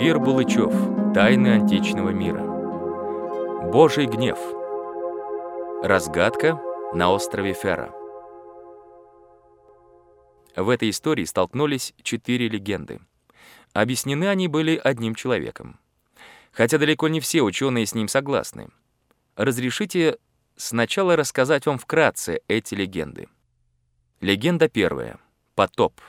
Кир Булычев. Тайны античного мира. Божий гнев. Разгадка на острове Фера. В этой истории столкнулись четыре легенды. Объяснены они были одним человеком. Хотя далеко не все ученые с ним согласны. Разрешите сначала рассказать вам вкратце эти легенды. Легенда первая. Потоп.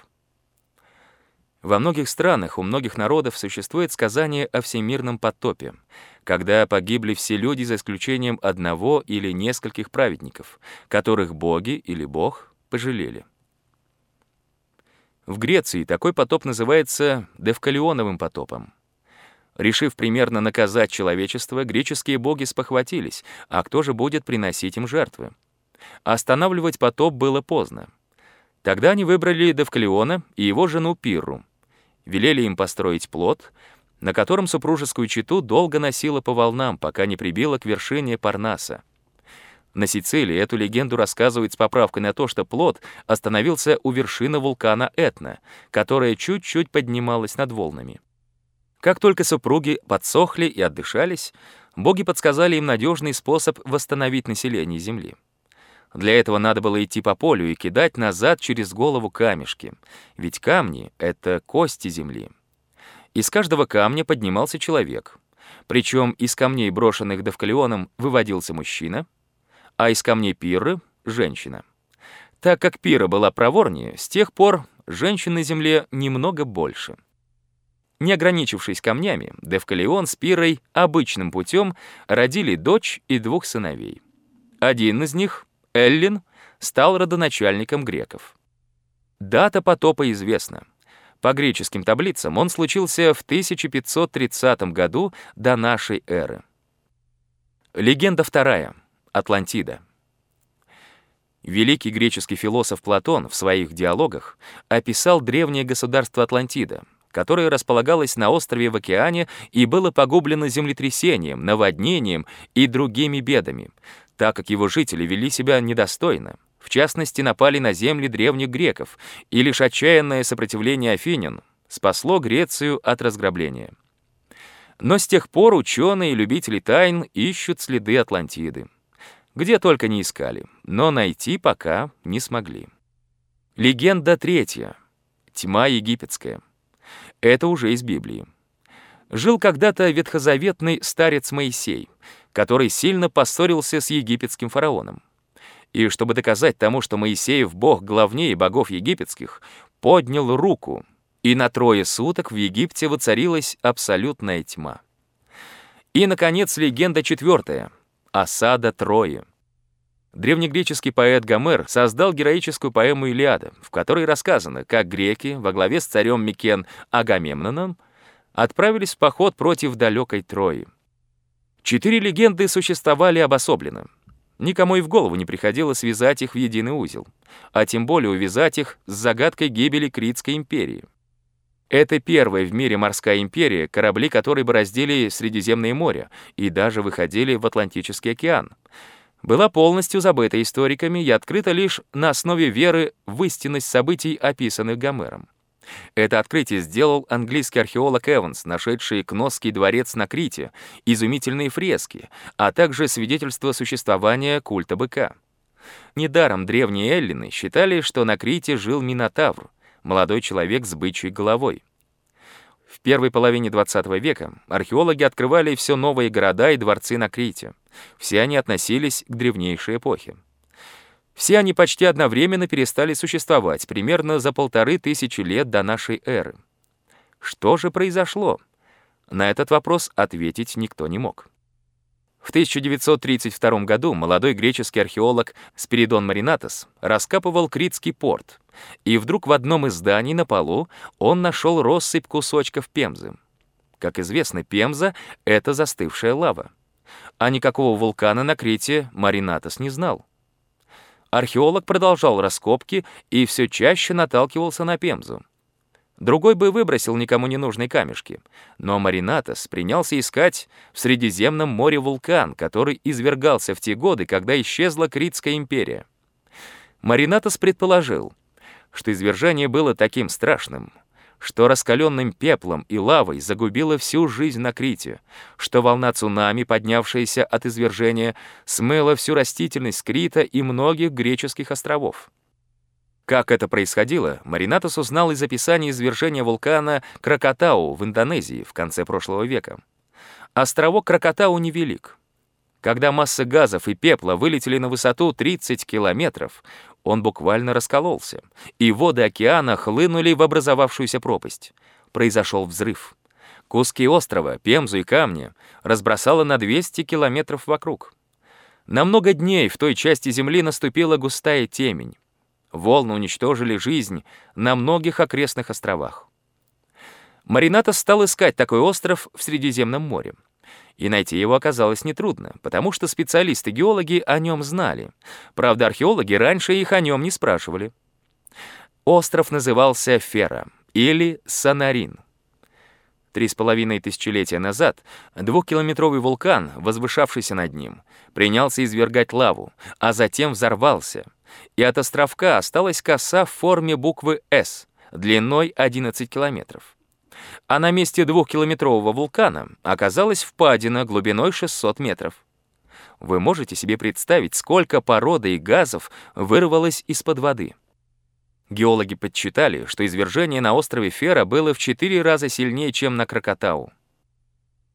Во многих странах, у многих народов существует сказание о всемирном потопе, когда погибли все люди за исключением одного или нескольких праведников, которых боги или бог пожалели. В Греции такой потоп называется Девкалионовым потопом. Решив примерно наказать человечество, греческие боги спохватились, а кто же будет приносить им жертвы? Останавливать потоп было поздно. Тогда они выбрали Девкалиона и его жену Пирру — велели им построить плот, на котором супружескую чету долго носила по волнам, пока не прибила к вершине Парнаса. На Сицилии эту легенду рассказывают с поправкой на то, что плот остановился у вершины вулкана Этна, которая чуть-чуть поднималась над волнами. Как только супруги подсохли и отдышались, боги подсказали им надежный способ восстановить население Земли. Для этого надо было идти по полю и кидать назад через голову камешки, ведь камни — это кости земли. Из каждого камня поднимался человек, причем из камней, брошенных Давкалионом, выводился мужчина, а из камней Пирры — женщина. Так как Пира была проворнее, с тех пор женщин на земле немного больше. Не ограничившись камнями, Девкалион с Пирой обычным путем родили дочь и двух сыновей. Один из них — Эллин стал родоначальником греков. Дата потопа известна. По греческим таблицам он случился в 1530 году до нашей эры. Легенда вторая. Атлантида. Великий греческий философ Платон в своих диалогах описал древнее государство Атлантида, которое располагалось на острове в океане и было погублено землетрясением, наводнением и другими бедами, так как его жители вели себя недостойно. В частности, напали на земли древних греков, и лишь отчаянное сопротивление афинян спасло Грецию от разграбления. Но с тех пор ученые и любители тайн ищут следы Атлантиды. Где только не искали, но найти пока не смогли. Легенда третья. Тьма египетская. Это уже из Библии. Жил когда-то ветхозаветный старец Моисей — который сильно поссорился с египетским фараоном. И чтобы доказать тому, что Моисеев бог главнее богов египетских, поднял руку, и на трое суток в Египте воцарилась абсолютная тьма. И, наконец, легенда четвертая — осада Трои. Древнегреческий поэт Гомер создал героическую поэму «Илиада», в которой рассказано, как греки во главе с царем Микен Агамемноном отправились в поход против далекой Трои. Четыре легенды существовали обособленно. Никому и в голову не приходило связать их в единый узел, а тем более увязать их с загадкой гибели Критской империи. Это первая в мире морская империя, корабли которой бы раздели Средиземное море и даже выходили в Атлантический океан. Была полностью забыта историками и открыта лишь на основе веры в истинность событий, описанных Гомером. Это открытие сделал английский археолог Эванс, нашедший Кносский дворец на Крите, изумительные фрески, а также свидетельство существования культа быка. Недаром древние эллины считали, что на Крите жил Минотавр, молодой человек с бычьей головой. В первой половине XX века археологи открывали все новые города и дворцы на Крите. Все они относились к древнейшей эпохе. Все они почти одновременно перестали существовать, примерно за полторы тысячи лет до нашей эры. Что же произошло? На этот вопрос ответить никто не мог. В 1932 году молодой греческий археолог Спиридон Маринатос раскапывал Критский порт, и вдруг в одном из зданий на полу он нашел россыпь кусочков пемзы. Как известно, пемза — это застывшая лава. А никакого вулкана на Крите Маринатос не знал. Археолог продолжал раскопки и все чаще наталкивался на Пемзу. Другой бы выбросил никому не нужные камешки, но Маринатос принялся искать в Средиземном море вулкан, который извергался в те годы, когда исчезла Критская империя. Маринатос предположил, что извержение было таким страшным, что раскаленным пеплом и лавой загубила всю жизнь на Крите, что волна цунами, поднявшаяся от извержения, смыла всю растительность Крита и многих греческих островов. Как это происходило, Маринатос узнал из описания извержения вулкана Кракатау в Индонезии в конце прошлого века. Островок Кракатау невелик. Когда масса газов и пепла вылетели на высоту 30 километров, он буквально раскололся, и воды океана хлынули в образовавшуюся пропасть. Произошел взрыв. Куски острова, пемзу и камни разбросало на 200 километров вокруг. На много дней в той части земли наступила густая темень. Волны уничтожили жизнь на многих окрестных островах. Маринато стал искать такой остров в Средиземном море. И найти его оказалось нетрудно, потому что специалисты-геологи о нем знали. Правда, археологи раньше их о нем не спрашивали. Остров назывался Фера или Санарин. Три с половиной тысячелетия назад двухкилометровый вулкан, возвышавшийся над ним, принялся извергать лаву, а затем взорвался — и от островка осталась коса в форме буквы «С» длиной 11 километров. А на месте двухкилометрового вулкана оказалась впадина глубиной 600 метров. Вы можете себе представить, сколько породы и газов вырвалось из-под воды. Геологи подсчитали, что извержение на острове Фера было в 4 раза сильнее, чем на Кракатау.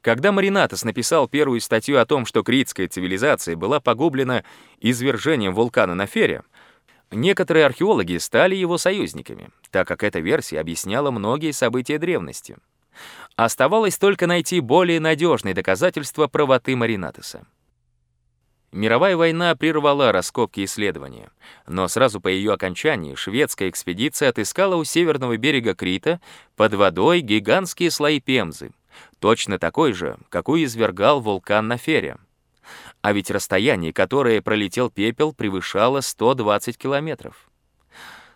Когда Маринатос написал первую статью о том, что критская цивилизация была погублена извержением вулкана на Фере, некоторые археологи стали его союзниками, так как эта версия объясняла многие события древности. Оставалось только найти более надежные доказательства правоты Маринатоса. Мировая война прервала раскопки исследования, но сразу по ее окончании шведская экспедиция отыскала у северного берега Крита под водой гигантские слои пемзы, точно такой же, какой извергал вулкан на Фере. А ведь расстояние, которое пролетел пепел, превышало 120 километров.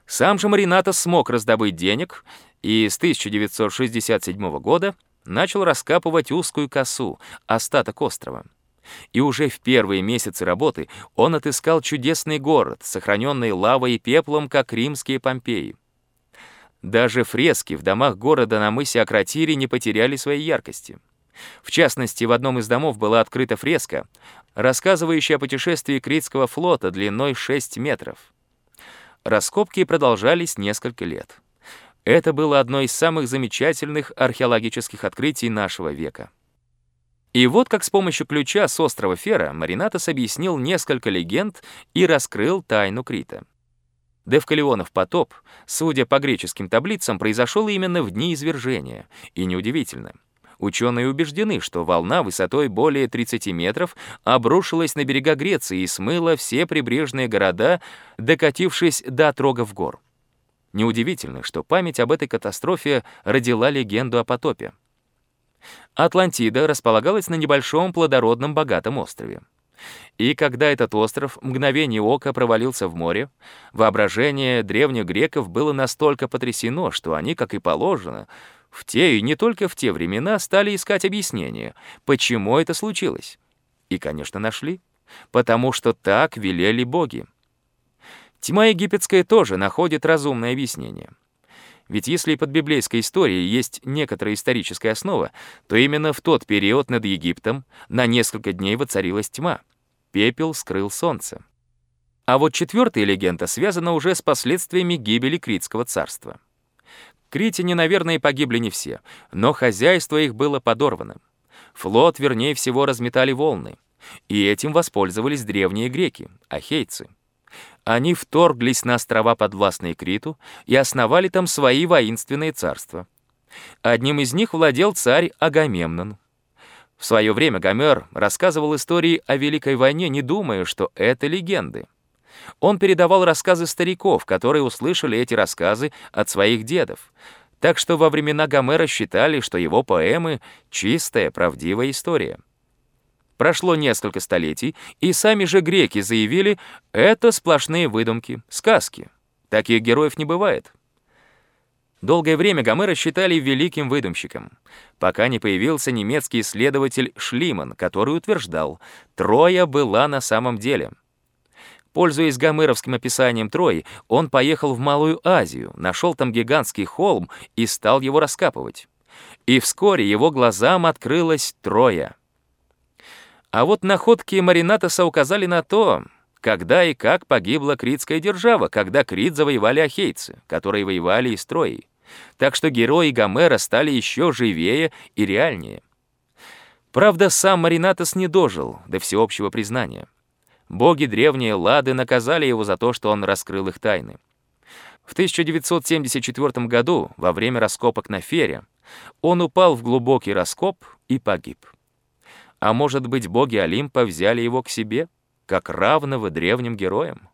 Сам же Маринато смог раздобыть денег и с 1967 года начал раскапывать узкую косу, остаток острова. И уже в первые месяцы работы он отыскал чудесный город, сохраненный лавой и пеплом, как римские Помпеи. Даже фрески в домах города на мысе Акротире не потеряли своей яркости. В частности, в одном из домов была открыта фреска, рассказывающая о путешествии Критского флота длиной 6 метров. Раскопки продолжались несколько лет. Это было одно из самых замечательных археологических открытий нашего века. И вот как с помощью ключа с острова Фера Маринатос объяснил несколько легенд и раскрыл тайну Крита. Девкалионов потоп, судя по греческим таблицам, произошел именно в дни извержения, и неудивительно. Ученые убеждены, что волна высотой более 30 метров обрушилась на берега Греции и смыла все прибрежные города, докатившись до отрогов гор. Неудивительно, что память об этой катастрофе родила легенду о потопе. Атлантида располагалась на небольшом плодородном богатом острове. И когда этот остров мгновение ока провалился в море, воображение древних греков было настолько потрясено, что они, как и положено, в те и не только в те времена стали искать объяснение, почему это случилось. И, конечно, нашли. Потому что так велели боги. Тьма египетская тоже находит разумное объяснение. Ведь если под библейской историей есть некоторая историческая основа, то именно в тот период над Египтом на несколько дней воцарилась тьма. Пепел скрыл солнце. А вот четвертая легенда связана уже с последствиями гибели Критского царства. Критяне, наверное, погибли не все, но хозяйство их было подорвано. Флот, вернее всего, разметали волны. И этим воспользовались древние греки, ахейцы. Они вторглись на острова подвластные Криту и основали там свои воинственные царства. Одним из них владел царь Агамемнон. В свое время Гомер рассказывал истории о Великой войне, не думая, что это легенды. Он передавал рассказы стариков, которые услышали эти рассказы от своих дедов. Так что во времена Гомера считали, что его поэмы — чистая, правдивая история. Прошло несколько столетий, и сами же греки заявили, это сплошные выдумки, сказки. Таких героев не бывает. Долгое время Гомера считали великим выдумщиком, пока не появился немецкий исследователь Шлиман, который утверждал, Троя была на самом деле. Пользуясь гомеровским описанием Трои, он поехал в Малую Азию, нашел там гигантский холм и стал его раскапывать. И вскоре его глазам открылась Троя. А вот находки Маринатоса указали на то, когда и как погибла критская держава, когда Крит завоевали ахейцы, которые воевали и с Троей. Так что герои Гомера стали еще живее и реальнее. Правда, сам Маринатос не дожил до всеобщего признания. Боги древние Лады наказали его за то, что он раскрыл их тайны. В 1974 году, во время раскопок на Фере, он упал в глубокий раскоп и погиб. А может быть, боги Олимпа взяли его к себе, как равного древним героям?